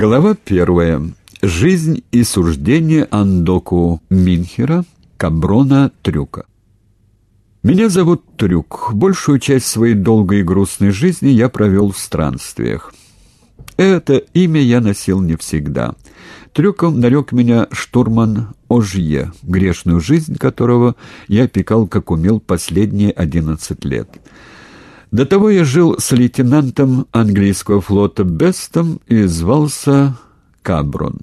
Глава первая. Жизнь и суждение Андоку Минхера, Каброна Трюка. Меня зовут Трюк. Большую часть своей долгой и грустной жизни я провел в странствиях. Это имя я носил не всегда. Трюком нарек меня штурман Ожье, грешную жизнь которого я опекал, как умел, последние одиннадцать лет. До того я жил с лейтенантом английского флота Бестом и звался Каброн.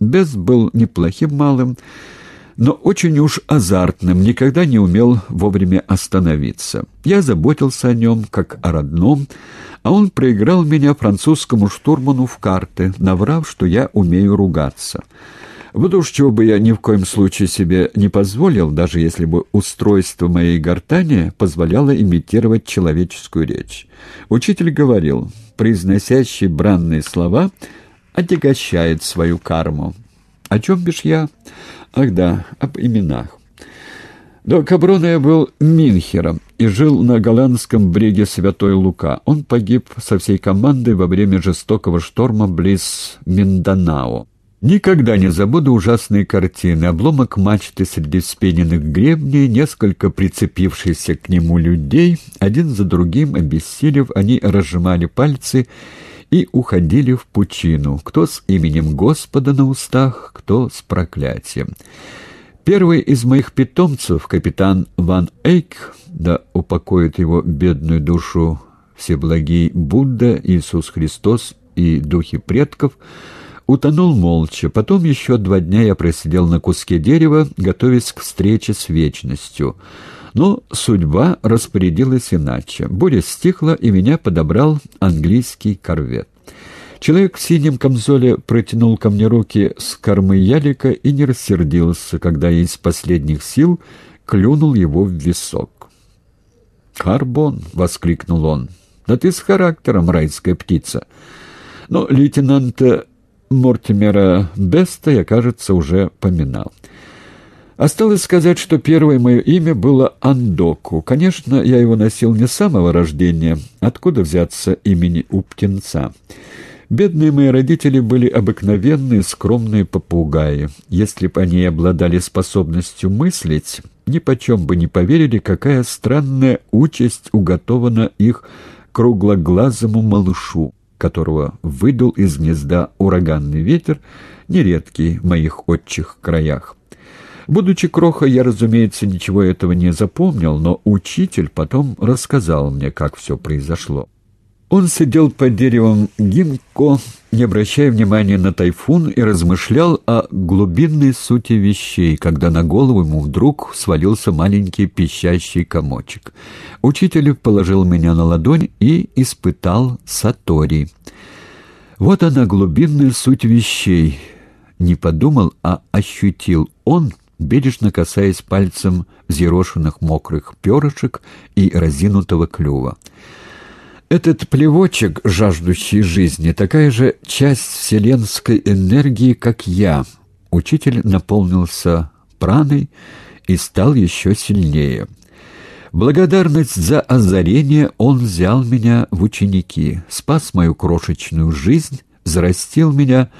Бест был неплохим малым, но очень уж азартным, никогда не умел вовремя остановиться. Я заботился о нем, как о родном, а он проиграл меня французскому штурману в карты, наврав, что я умею ругаться. Вот уж чего бы я ни в коем случае себе не позволил, даже если бы устройство моей гортани позволяло имитировать человеческую речь. Учитель говорил, произносящий бранные слова отягощает свою карму. О чем бишь я? Ах да, об именах. До Каброна я был Минхером и жил на голландском бреге Святой Лука. Он погиб со всей командой во время жестокого шторма близ Минданао. Никогда не забуду ужасные картины. Обломок мачты среди вспененных гребней, несколько прицепившихся к нему людей, один за другим, обессилев, они разжимали пальцы и уходили в пучину, кто с именем Господа на устах, кто с проклятием. Первый из моих питомцев, капитан Ван Эйк, да упокоит его бедную душу Всеблагий Будда, Иисус Христос и духи предков — Утонул молча. Потом еще два дня я просидел на куске дерева, готовясь к встрече с вечностью. Но судьба распорядилась иначе. Буря стихла, и меня подобрал английский корвет. Человек в синем камзоле протянул ко мне руки с кормы ялика и не рассердился, когда я из последних сил клюнул его в висок. «Карбон!» — воскликнул он. «Да ты с характером, райская птица!» Но лейтенанта Мортимера Беста я, кажется, уже поминал. Осталось сказать, что первое мое имя было Андоку. Конечно, я его носил не с самого рождения. Откуда взяться имени у птенца? Бедные мои родители были обыкновенные, скромные попугаи. Если бы они обладали способностью мыслить, ни почем бы не поверили, какая странная участь уготована их круглоглазому малышу которого выдул из гнезда ураганный ветер, нередкий в моих отчих краях. Будучи крохой, я, разумеется, ничего этого не запомнил, но учитель потом рассказал мне, как все произошло. Он сидел под деревом гинко, не обращая внимания на тайфун, и размышлял о глубинной сути вещей, когда на голову ему вдруг свалился маленький пищащий комочек. Учитель положил меня на ладонь и испытал сатори. Вот она, глубинная суть вещей. Не подумал, а ощутил он, бережно касаясь пальцем взъерошенных мокрых перышек и разинутого клюва. Этот плевочек, жаждущий жизни, такая же часть вселенской энергии, как я. Учитель наполнился праной и стал еще сильнее. Благодарность за озарение он взял меня в ученики, спас мою крошечную жизнь, взрастил меня,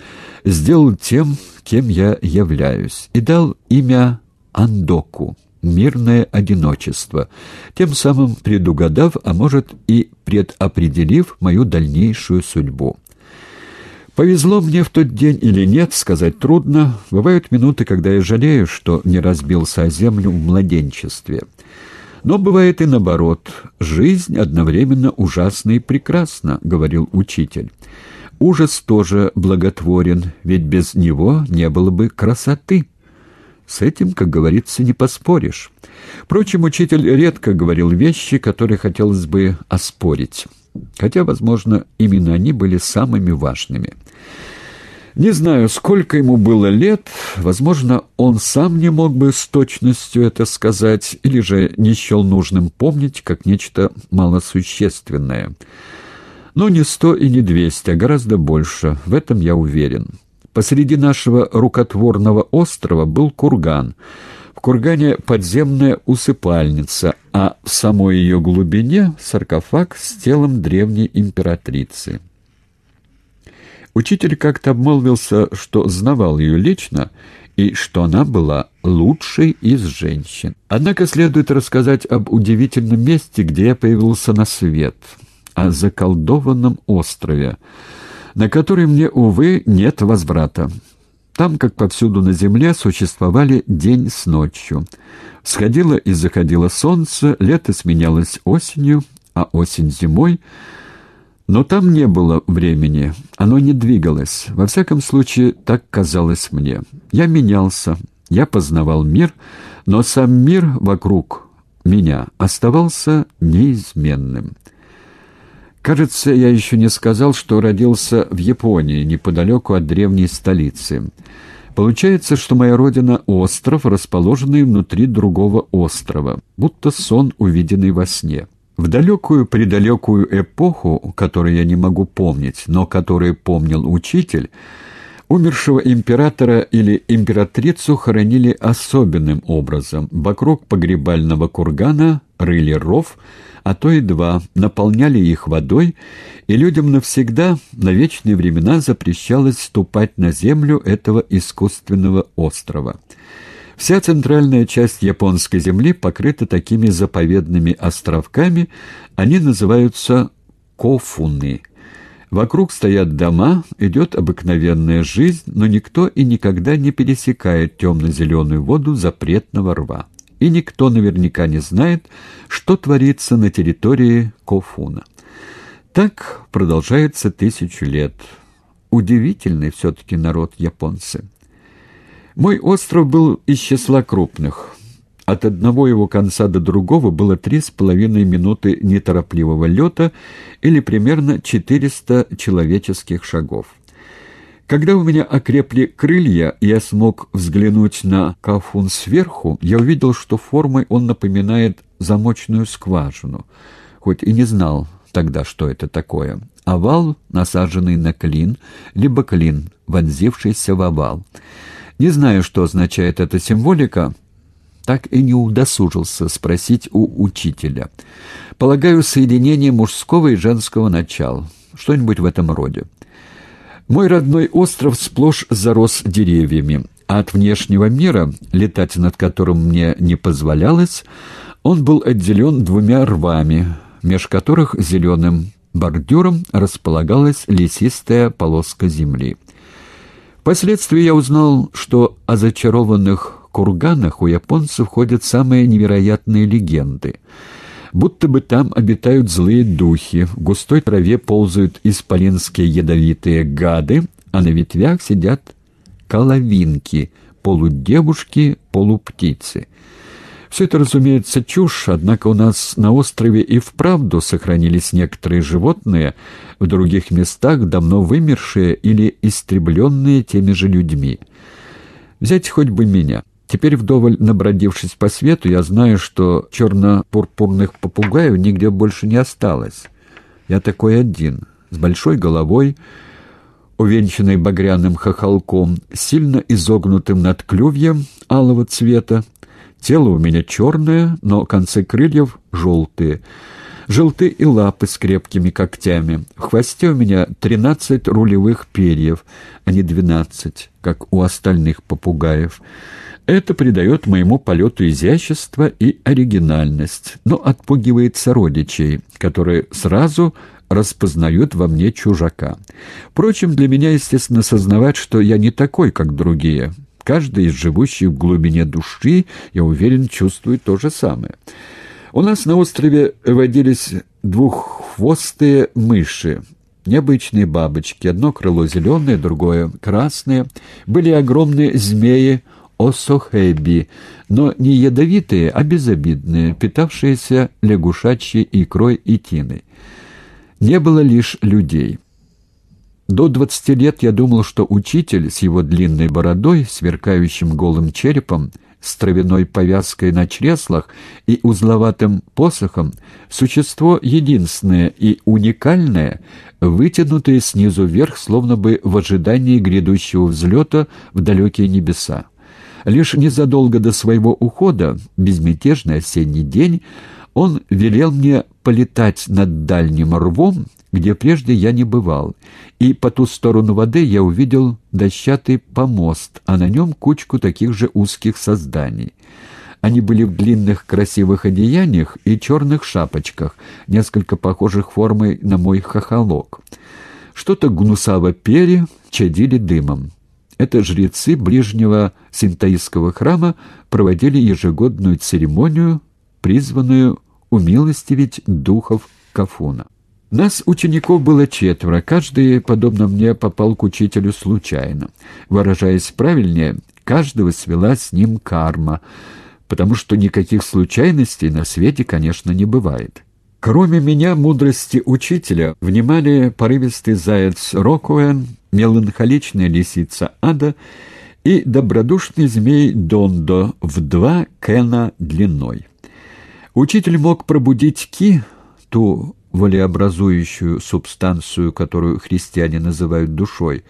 сделал тем, кем я являюсь, и дал имя Андоку мирное одиночество, тем самым предугадав, а может и предопределив мою дальнейшую судьбу. Повезло мне в тот день или нет, сказать трудно. Бывают минуты, когда я жалею, что не разбился о землю в младенчестве. Но бывает и наоборот. Жизнь одновременно ужасна и прекрасна, говорил учитель. Ужас тоже благотворен, ведь без него не было бы красоты. С этим, как говорится, не поспоришь. Впрочем, учитель редко говорил вещи, которые хотелось бы оспорить. Хотя, возможно, именно они были самыми важными. Не знаю, сколько ему было лет, возможно, он сам не мог бы с точностью это сказать, или же не счел нужным помнить, как нечто малосущественное. Но не сто и не двести, а гораздо больше, в этом я уверен. Посреди нашего рукотворного острова был курган. В кургане подземная усыпальница, а в самой ее глубине саркофаг с телом древней императрицы. Учитель как-то обмолвился, что знавал ее лично, и что она была лучшей из женщин. Однако следует рассказать об удивительном месте, где я появился на свет, о заколдованном острове, на который мне, увы, нет возврата. Там, как повсюду на земле, существовали день с ночью. Сходило и заходило солнце, лето сменялось осенью, а осень зимой — но там не было времени, оно не двигалось. Во всяком случае, так казалось мне. Я менялся, я познавал мир, но сам мир вокруг меня оставался неизменным. Кажется, я еще не сказал, что родился в Японии, неподалеку от древней столицы. Получается, что моя родина — остров, расположенный внутри другого острова, будто сон, увиденный во сне. В далекую-предалекую эпоху, которую я не могу помнить, но которую помнил учитель, умершего императора или императрицу хоронили особенным образом. Вокруг погребального кургана рыли ров, а то и два, наполняли их водой, и людям навсегда, на вечные времена запрещалось ступать на землю этого искусственного острова. Вся центральная часть японской земли покрыта такими заповедными островками, они называются кофуны. Вокруг стоят дома, идет обыкновенная жизнь, но никто и никогда не пересекает темно-зеленую воду запретного рва. И никто наверняка не знает, что творится на территории Кофуна. Так продолжается тысячу лет. Удивительный все-таки народ японцы. Мой остров был из числа крупных. От одного его конца до другого было три с половиной минуты неторопливого лета или примерно 400 человеческих шагов. Когда у меня окрепли крылья, и я смог взглянуть на Кафун сверху, я увидел, что формой он напоминает замочную скважину, хоть и не знал тогда, что это такое. Овал, насаженный на клин, либо клин, вонзившийся в овал. Не знаю, что означает эта символика, так и не удосужился спросить у учителя. Полагаю, соединение мужского и женского начала, что-нибудь в этом роде. Мой родной остров сплошь зарос деревьями, а от внешнего мира, летать над которым мне не позволялось, он был отделен двумя рвами, меж которых зеленым бордюром располагалась лесистая полоска земли. Впоследствии я узнал, что о зачарованных курганах у японцев ходят самые невероятные легенды. Будто бы там обитают злые духи, в густой траве ползают исполинские ядовитые гады, а на ветвях сидят коловинки, полудевушки, полуптицы. Все это, разумеется, чушь, однако у нас на острове и вправду сохранились некоторые животные, в других местах давно вымершие или истребленные теми же людьми. Взять хоть бы меня. Теперь, вдоволь набродившись по свету, я знаю, что черно-пурпурных попугаев нигде больше не осталось. Я такой один, с большой головой, увенчанной багряным хохолком, сильно изогнутым над клювьем алого цвета, Тело у меня черное, но концы крыльев желтые. Желты и лапы с крепкими когтями. В хвосте у меня тринадцать рулевых перьев, а не двенадцать, как у остальных попугаев. Это придает моему полету изящество и оригинальность, но отпугивает сородичей, которые сразу распознают во мне чужака. Впрочем, для меня, естественно, сознавать, что я не такой, как другие. Каждый из живущих в глубине души, я уверен, чувствует то же самое. У нас на острове водились двуххвостые мыши, необычные бабочки, одно крыло зеленое, другое красное. Были огромные змеи осохеби, но не ядовитые, а безобидные, питавшиеся лягушачьей икрой и тиной. Не было лишь людей. До двадцати лет я думал, что учитель с его длинной бородой, сверкающим голым черепом, с травяной повязкой на чреслах и узловатым посохом — существо единственное и уникальное, вытянутое снизу вверх, словно бы в ожидании грядущего взлета в далекие небеса. Лишь незадолго до своего ухода, безмятежный осенний день, он велел мне полетать над дальним рвом, где прежде я не бывал, и по ту сторону воды я увидел дощатый помост, а на нем кучку таких же узких созданий. Они были в длинных красивых одеяниях и черных шапочках, несколько похожих формой на мой хохолок. Что-то гнусаво пели, чадили дымом. Это жрецы ближнего синтаистского храма проводили ежегодную церемонию, призванную умилостивить духов Кафуна. Нас, учеников, было четверо, каждый, подобно мне, попал к учителю случайно. Выражаясь правильнее, каждого свела с ним карма, потому что никаких случайностей на свете, конечно, не бывает. Кроме меня, мудрости учителя, внимали порывистый заяц Рокуэн, меланхоличная лисица Ада и добродушный змей Дондо в два кена длиной. Учитель мог пробудить ки, ту волеобразующую субстанцию, которую христиане называют душой,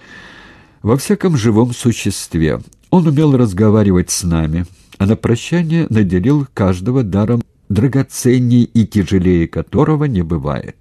во всяком живом существе. Он умел разговаривать с нами, а на прощание наделил каждого даром драгоценней и тяжелее которого не бывает.